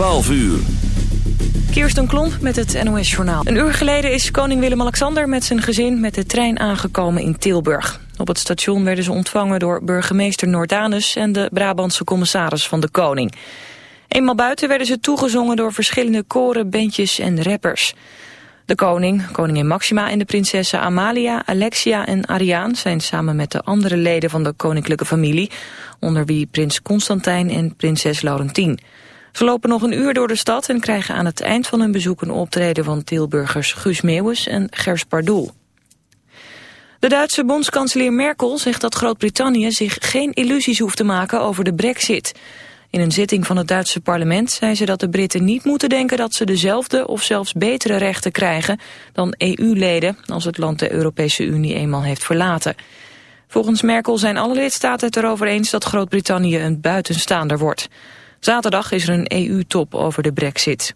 12 uur. Kirsten Klomp met het NOS-journaal. Een uur geleden is koning Willem-Alexander met zijn gezin met de trein aangekomen in Tilburg. Op het station werden ze ontvangen door burgemeester Noordanus en de Brabantse commissaris van de koning. Eenmaal buiten werden ze toegezongen door verschillende koren, bandjes en rappers. De koning, koningin Maxima en de prinsessen Amalia, Alexia en Ariaan... zijn samen met de andere leden van de koninklijke familie... onder wie prins Constantijn en prinses Laurentien. Ze lopen nog een uur door de stad en krijgen aan het eind van hun bezoek... een optreden van Tilburgers Guus Meeuwis en Gers Pardoel. De Duitse bondskanselier Merkel zegt dat Groot-Brittannië zich geen illusies hoeft te maken over de brexit... In een zitting van het Duitse parlement zei ze dat de Britten niet moeten denken dat ze dezelfde of zelfs betere rechten krijgen dan EU-leden als het land de Europese Unie eenmaal heeft verlaten. Volgens Merkel zijn alle lidstaten het erover eens dat Groot-Brittannië een buitenstaander wordt. Zaterdag is er een EU-top over de brexit.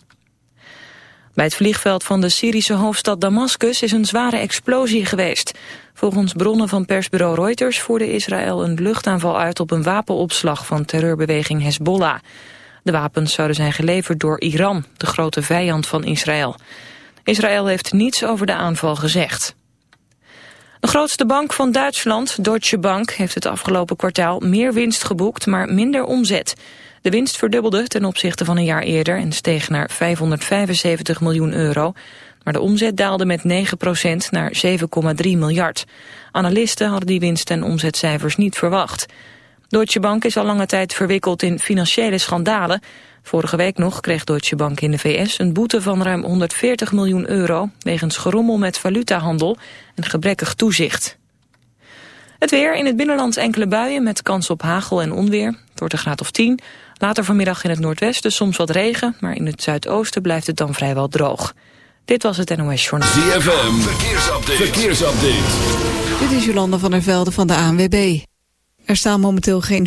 Bij het vliegveld van de Syrische hoofdstad Damascus is een zware explosie geweest. Volgens bronnen van persbureau Reuters voerde Israël een luchtaanval uit op een wapenopslag van terreurbeweging Hezbollah. De wapens zouden zijn geleverd door Iran, de grote vijand van Israël. Israël heeft niets over de aanval gezegd. De grootste bank van Duitsland, Deutsche Bank, heeft het afgelopen kwartaal meer winst geboekt, maar minder omzet. De winst verdubbelde ten opzichte van een jaar eerder en steeg naar 575 miljoen euro. Maar de omzet daalde met 9% naar 7,3 miljard. Analisten hadden die winst- en omzetcijfers niet verwacht. Deutsche Bank is al lange tijd verwikkeld in financiële schandalen. Vorige week nog kreeg Deutsche Bank in de VS een boete van ruim 140 miljoen euro... wegens gerommel met valutahandel en gebrekkig toezicht. Het weer, in het binnenland enkele buien met kans op hagel en onweer. Het wordt een graad of 10. Later vanmiddag in het noordwesten soms wat regen, maar in het zuidoosten blijft het dan vrijwel droog. Dit was het NOS Journal. ZFM, verkeersupdate. verkeersupdate. Dit is Jolanda van der Velde van de ANWB. Er staan momenteel geen...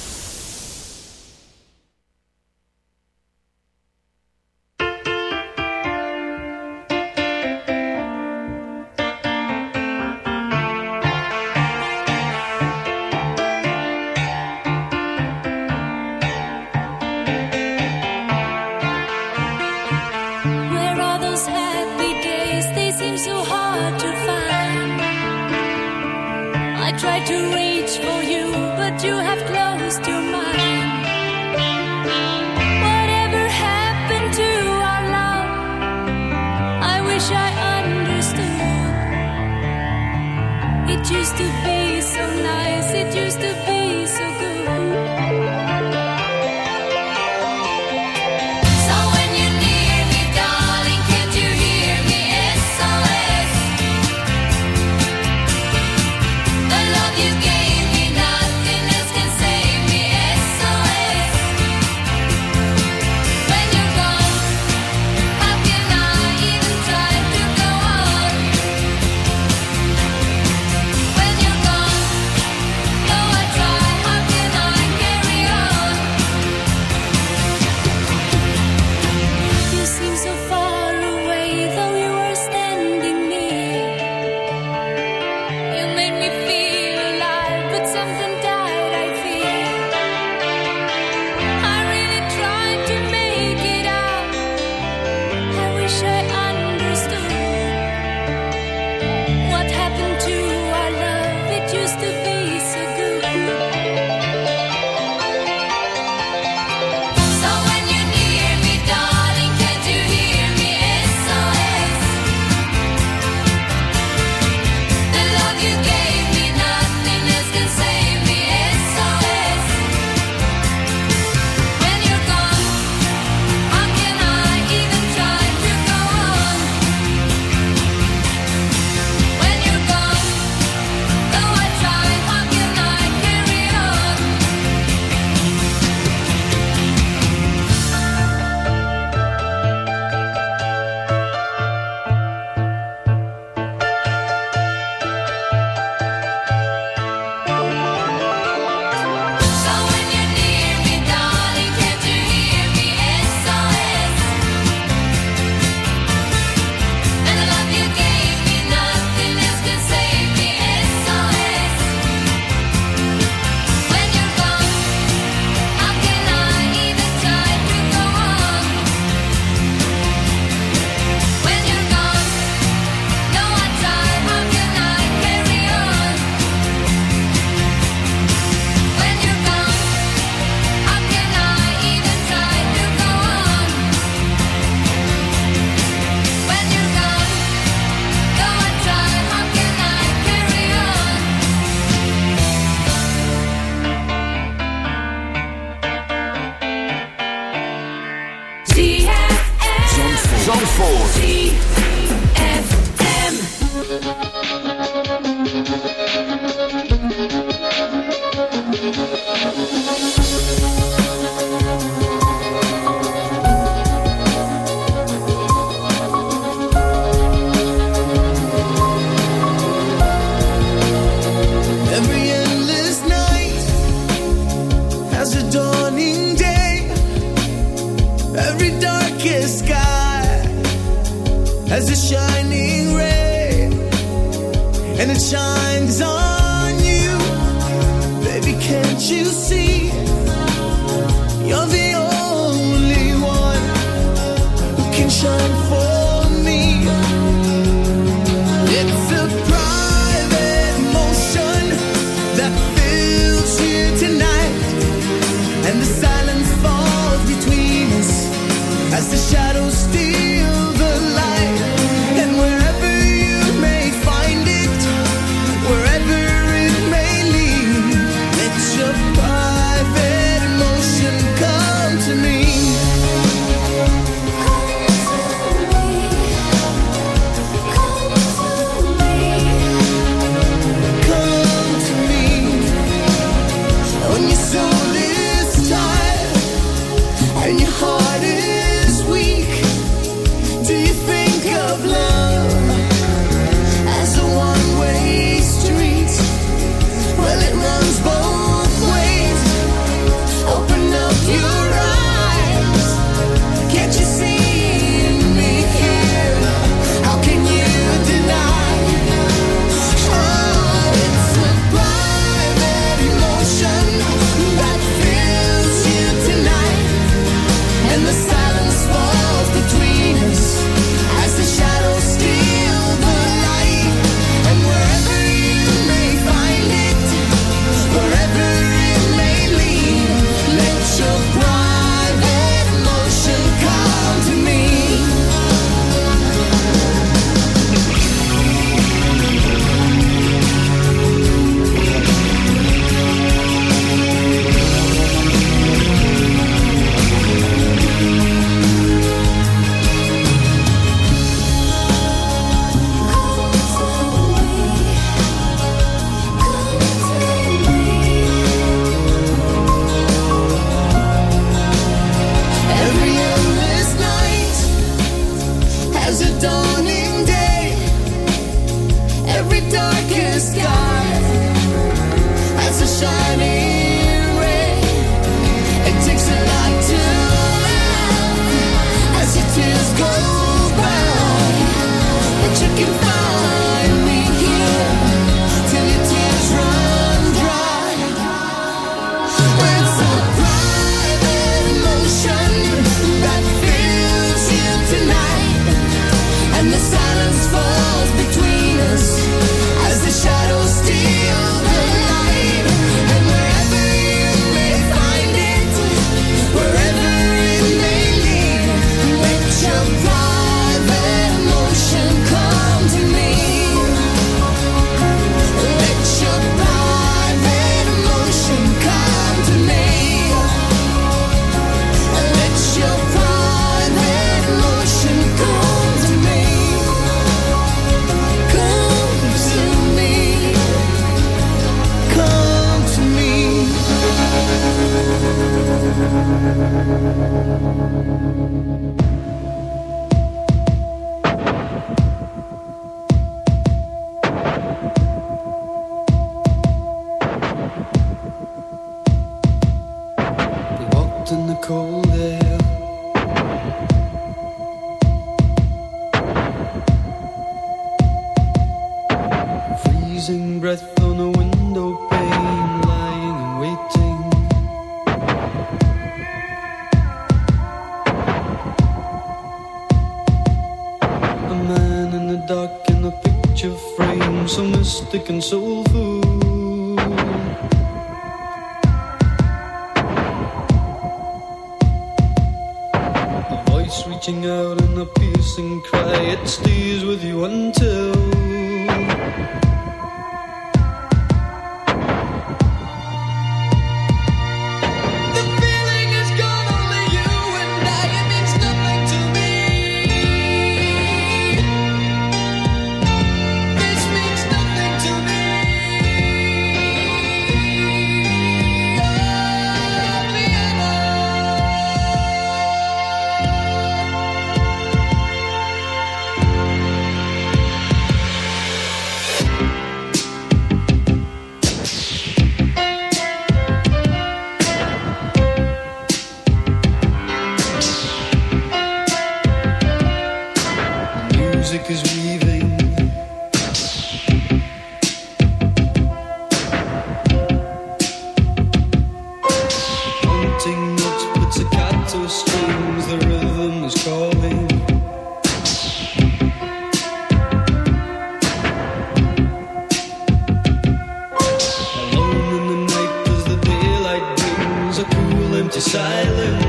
Brings a cool empty silence.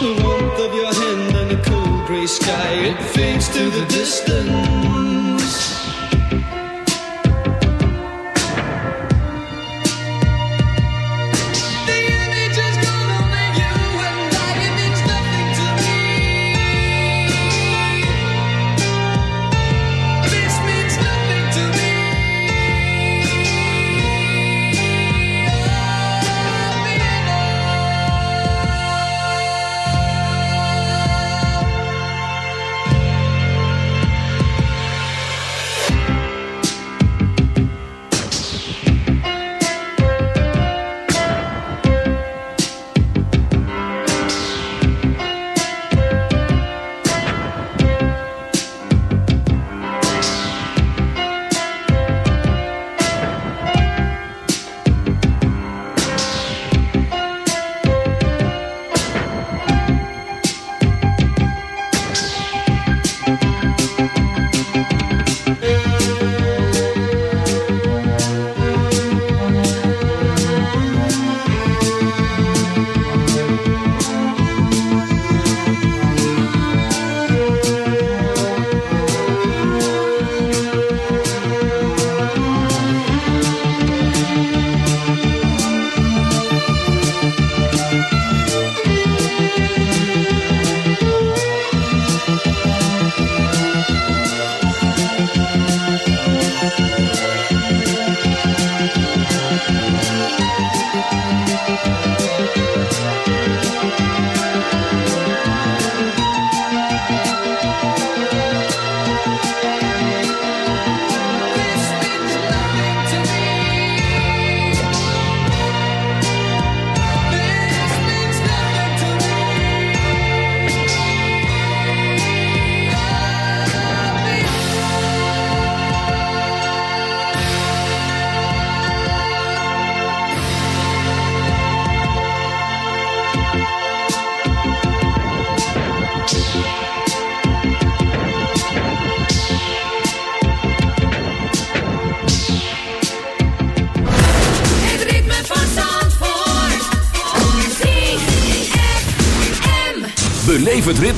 The warmth of your hand and the cold gray sky, it fades to the distance.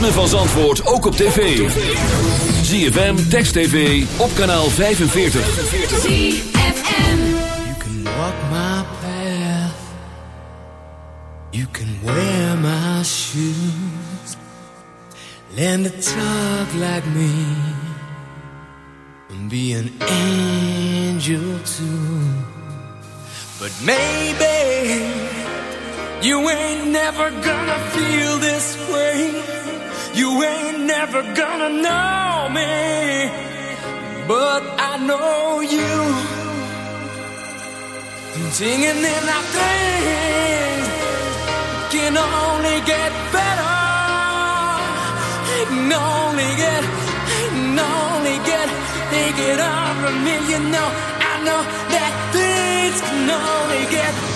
Ritme van Zandvoort ook op tv. ZFM, Text TV, op kanaal 45. ZFM. You can walk my path. You can wear my shoes. Learn to talk like me. And be an angel too. But maybe you ain't never gonna never gonna know me. But I know you. Singing in our things can only get better. Can only get, can only get, take it over me. You know, I know that things can only get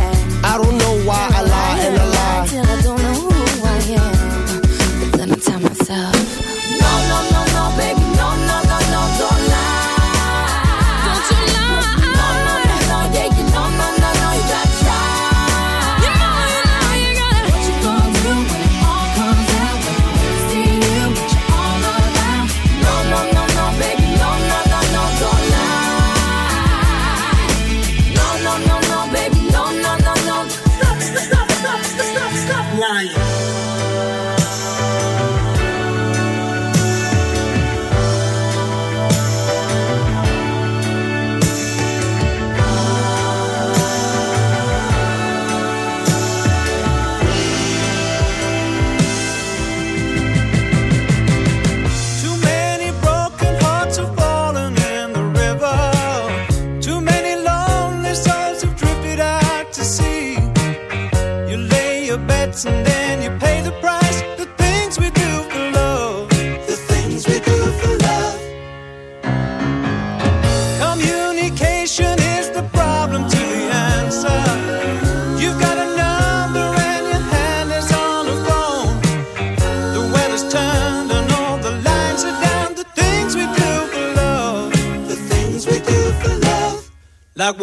Lying.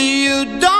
you don't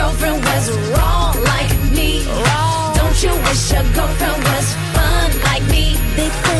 Girlfriend was wrong like me? Don't you wish your girlfriend was fun like me? Big fan.